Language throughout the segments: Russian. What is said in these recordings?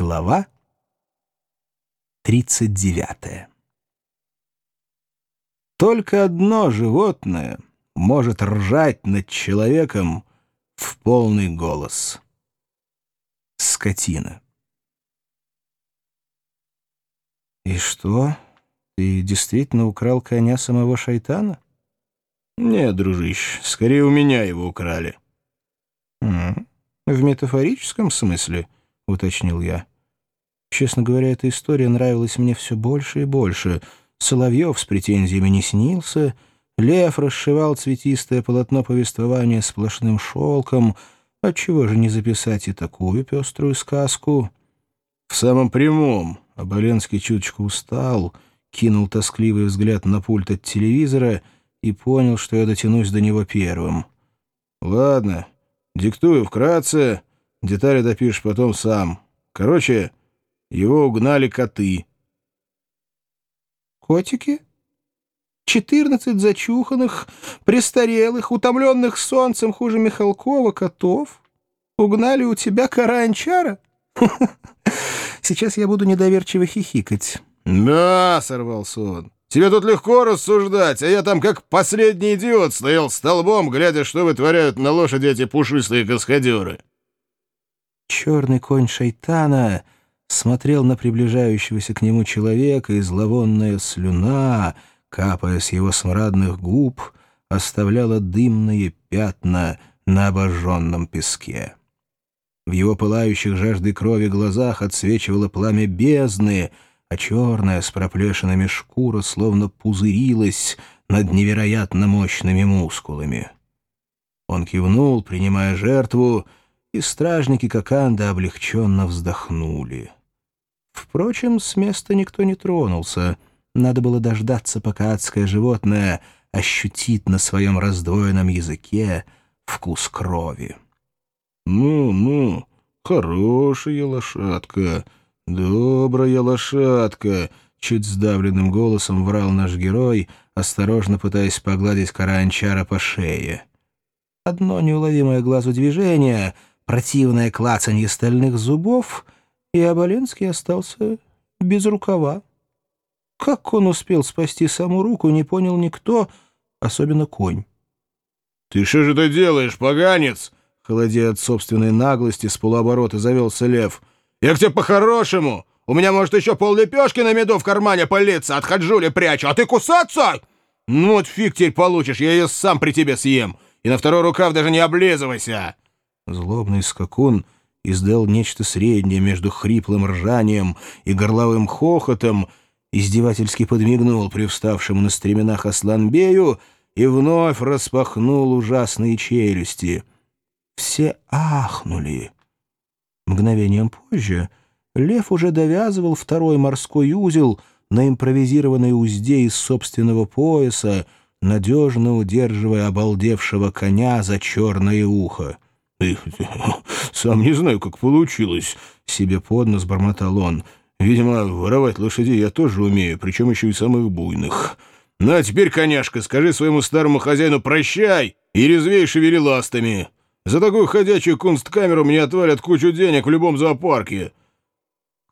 Глава 39 Только одно животное может ржать над человеком в полный голос. Скотина. «И что, ты действительно украл коня самого шайтана?» «Нет, дружище, скорее у меня его украли». «В метафорическом смысле?» — уточнил я. Честно говоря, эта история нравилась мне все больше и больше. Соловьев с претензиями не снился, Лев расшивал цветистое полотно повествования сплошным шелком. Отчего же не записать и такую пеструю сказку? В самом прямом Оболенский чуточку устал, кинул тоскливый взгляд на пульт от телевизора и понял, что я дотянусь до него первым. «Ладно, диктую вкратце, детали допишешь потом сам. Короче, его угнали коты». «Котики?» Четырнадцать зачуханных, престарелых, утомленных солнцем хуже Михалкова котов? Угнали у тебя каранчара? Сейчас я буду недоверчиво хихикать. «Да», — сорвался он, — «тебе тут легко рассуждать, а я там как последний идиот стоял столбом, глядя, что вытворяют на лошади эти пушистые каскадеры». Черный конь шайтана смотрел на приближающегося к нему человека, и зловонная слюна, капая с его смрадных губ, оставляла дымные пятна на обожженном песке. В его пылающих жаждой крови глазах отсвечивало пламя бездны, а черная с проплешинами шкура словно пузырилась над невероятно мощными мускулами. Он кивнул, принимая жертву, и стражники Коканда облегченно вздохнули. Впрочем, с места никто не тронулся. Надо было дождаться, пока адское животное ощутит на своем раздвоенном языке вкус крови. «Ну, ну, хорошая лошадка, добрая лошадка», — чуть сдавленным голосом врал наш герой, осторожно пытаясь погладить Каранчара по шее. Одно неуловимое глазу движение, противное клацанье стальных зубов — и Оболенский остался без рукава. Как он успел спасти саму руку, не понял никто, особенно конь. «Ты что же ты делаешь, поганец?» Холодея от собственной наглости, с полуоборота завелся лев. «Я к тебе по-хорошему! У меня, может, еще пол лепешки на меду в кармане пылиться, от хаджули прячу, а ты кусаться? Ну вот фиг теперь получишь, я ее сам при тебе съем, и на второй рукав даже не облизывайся!» Злобный скакун — издал нечто среднее между хриплым ржанием и горловым хохотом, издевательски подмигнул привставшему на стременах Асланбею и вновь распахнул ужасные челюсти. Все ахнули. Мгновением позже лев уже довязывал второй морской узел на импровизированной узде из собственного пояса, надежно удерживая обалдевшего коня за черное ухо. «Сам не знаю, как получилось», — себе под нос бормотал он. «Видимо, воровать лошадей я тоже умею, причем еще и самых буйных. Ну, а теперь, коняшка, скажи своему старому хозяину «прощай» и резвей шевели ластами. За такую ходячую кунсткамеру мне отвалят кучу денег в любом зоопарке».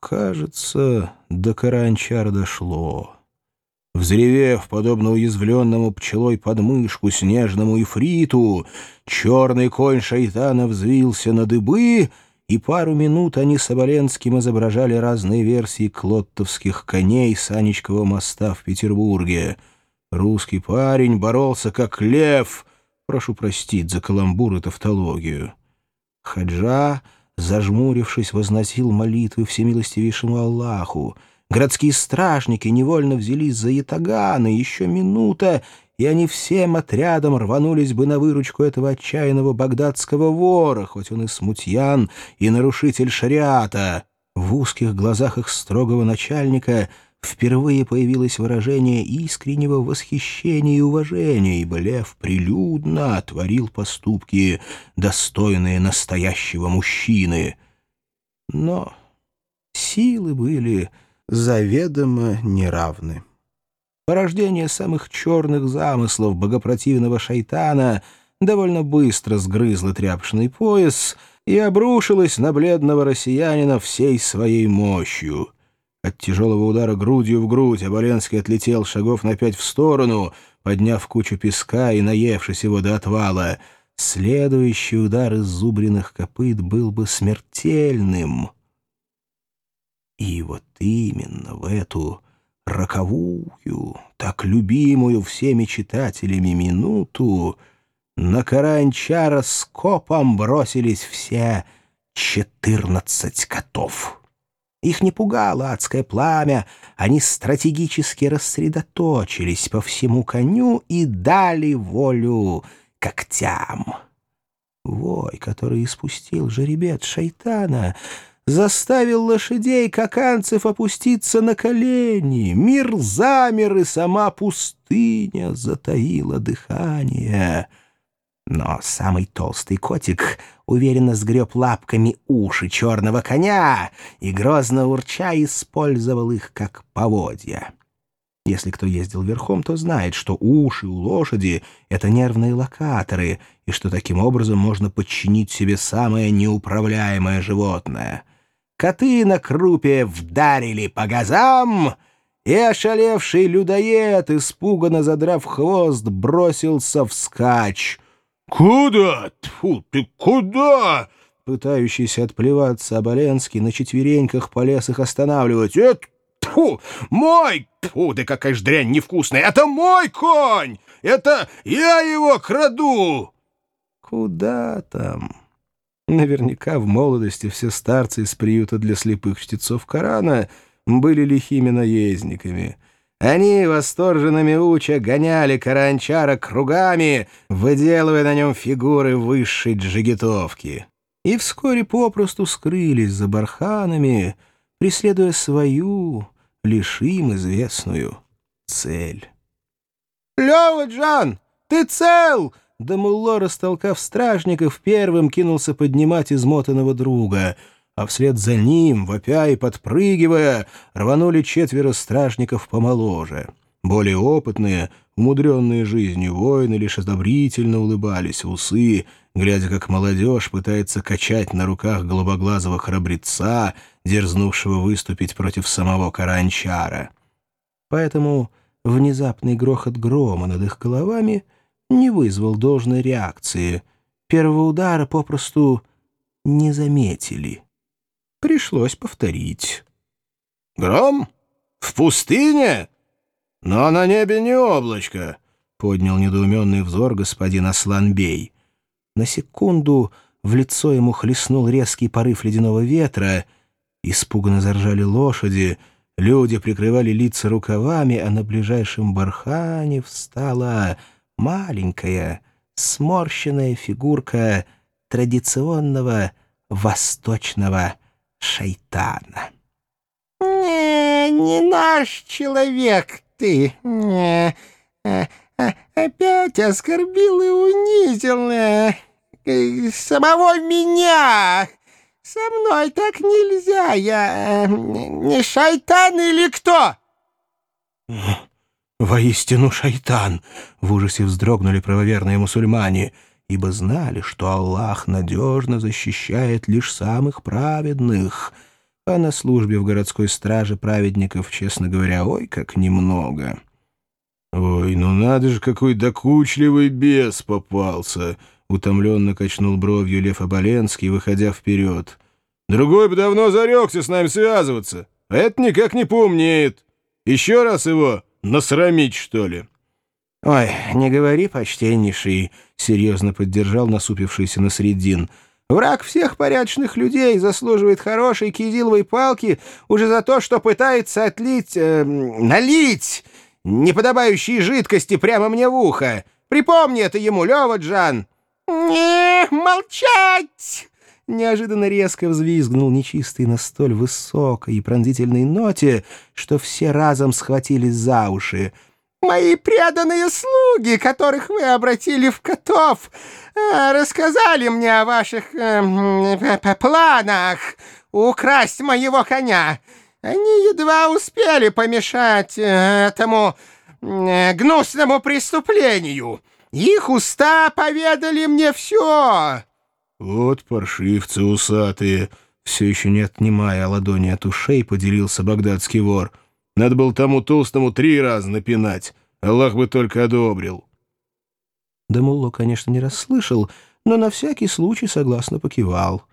Кажется, до Каранчар дошло. Взревев, подобно уязвленному пчелой подмышку снежному ифриту, черный конь шайтана взвился на дыбы, и пару минут они с Оболенским изображали разные версии клоттовских коней Санечкового моста в Петербурге. Русский парень боролся как лев, прошу простить за каламбур и тавтологию. Хаджа, зажмурившись, возносил молитвы всемилостивейшему Аллаху — Городские стражники невольно взялись за ятаганы, еще минута, и они всем отрядом рванулись бы на выручку этого отчаянного багдадского вора, хоть он и смутьян, и нарушитель шариата. В узких глазах их строгого начальника впервые появилось выражение искреннего восхищения и уважения, ибо лев прилюдно творил поступки, достойные настоящего мужчины. Но силы были заведомо неравны. Порождение самых черных замыслов богопротивного шайтана довольно быстро сгрызло тряпшный пояс, и обрушилась на бледного россиянина всей своей мощью. От тяжелого удара грудью в грудь Оболенский отлетел шагов на пять в сторону, подняв кучу песка и наевшись его до отвала. Следующий удар из зубренных копыт был бы смертельным. И вот именно в эту роковую, так любимую всеми читателями минуту на Каранчара скопом бросились все четырнадцать котов. Их не пугало адское пламя, они стратегически рассредоточились по всему коню и дали волю когтям. Вой, который испустил жеребец шайтана, заставил лошадей каканцев опуститься на колени. Мир замер, и сама пустыня затаила дыхание. Но самый толстый котик уверенно сгреб лапками уши черного коня и, грозно урча, использовал их как поводья. Если кто ездил верхом, то знает, что уши у лошади — это нервные локаторы, и что таким образом можно подчинить себе самое неуправляемое животное. Коты на крупе вдарили по газам, и ошалевший людоед, испуганно задрав хвост, бросился вскачь. «Куда? Тьфу ты, куда?» Пытающийся отплеваться Оболенский на четвереньках полез их останавливать. «Это, тьфу, мой! Тьфу, да какая ж дрянь невкусная! Это мой конь! Это я его краду!» «Куда там?» Наверняка в молодости все старцы из приюта для слепых чтецов Корана были лихими наездниками — они, восторженно уча, гоняли Каранчара кругами, выделывая на нем фигуры высшей джигитовки. И вскоре попросту скрылись за барханами, преследуя свою, лишь им известную, цель. «Лёва, Джан, ты цел!» Дамулло, растолкав стражников, первым кинулся поднимать измотанного друга — а вслед за ним, вопя и подпрыгивая, рванули четверо стражников помоложе. Более опытные, умудренные жизнью воины лишь одобрительно улыбались усы, глядя, как молодежь пытается качать на руках голубоглазого храбреца, дерзнувшего выступить против самого Каранчара. Поэтому внезапный грохот грома над их головами не вызвал должной реакции. Первого удара попросту не заметили. Пришлось повторить. «Гром? В пустыне? Но на небе не облачко», — поднял недоуменный взор господин Асланбей. На секунду в лицо ему хлестнул резкий порыв ледяного ветра, испуганно заржали лошади, люди прикрывали лица рукавами, а на ближайшем бархане встала маленькая, сморщенная фигурка традиционного восточного шайтана. «Не, не наш человек ты. Не, а, а, опять оскорбил и унизил э, самого меня. Со мной так нельзя. Я э, не шайтан или кто?» «Воистину шайтан!» — в ужасе вздрогнули правоверные мусульмане — ибо знали, что Аллах надежно защищает лишь самых праведных, а на службе в городской страже праведников, честно говоря, ой, как немного. «Ой, ну надо же, какой докучливый бес попался!» — утомленно качнул бровью Лев Оболенский, выходя вперед. «Другой бы давно зарекся с нами связываться, а это никак не поумнеет. Еще раз его насрамить, что ли?» «Ой, не говори, почтеннейший», — серьезно поддержал насупившийся на средин. «Враг всех порядочных людей заслуживает хорошей кизиловой палки уже за то, что пытается отлить... Э, налить неподобающие жидкости прямо мне в ухо. Припомни это ему, Лёва Джан!» «Не, молчать!» Неожиданно резко взвизгнул нечистый на столь высокой и пронзительной ноте, что все разом схватились за уши — Мои преданные слуги, которых вы обратили в котов, э, рассказали мне о ваших э, планах украсть моего коня. Они едва успели помешать э, этому э, гнусному преступлению. Их уста поведали мне все. Вот паршивцы усатые!» Все еще не отнимая ладони от ушей, поделился багдадский вор. «Надо было тому толстому три раза напинать. Аллах бы только одобрил». Дамулло, конечно, не расслышал, но на всякий случай согласно покивал.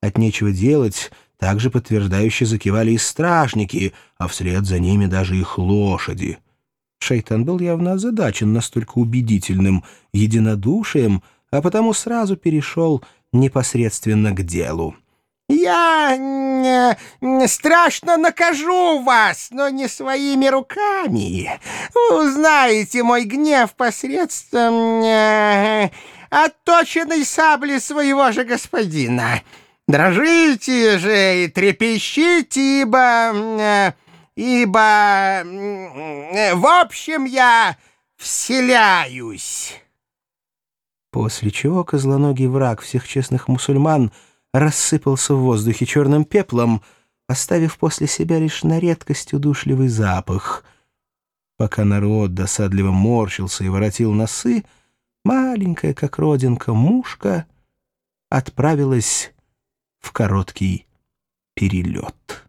От нечего делать также подтверждающе закивали и стражники, а вслед за ними даже их лошади. Шайтан был явно озадачен настолько убедительным единодушием, а потому сразу перешел непосредственно к делу. «Я э, страшно накажу вас, но не своими руками. Узнаете мой гнев посредством э, отточенной сабли своего же господина». Дрожите же и трепещите, ибо... Э, ибо... Э, в общем, я вселяюсь». После чего козлоногий враг всех честных мусульман рассыпался в воздухе черным пеплом, оставив после себя лишь на редкость удушливый запах. Пока народ досадливо морщился и воротил носы, маленькая, как родинка, мушка отправилась в короткий перелет.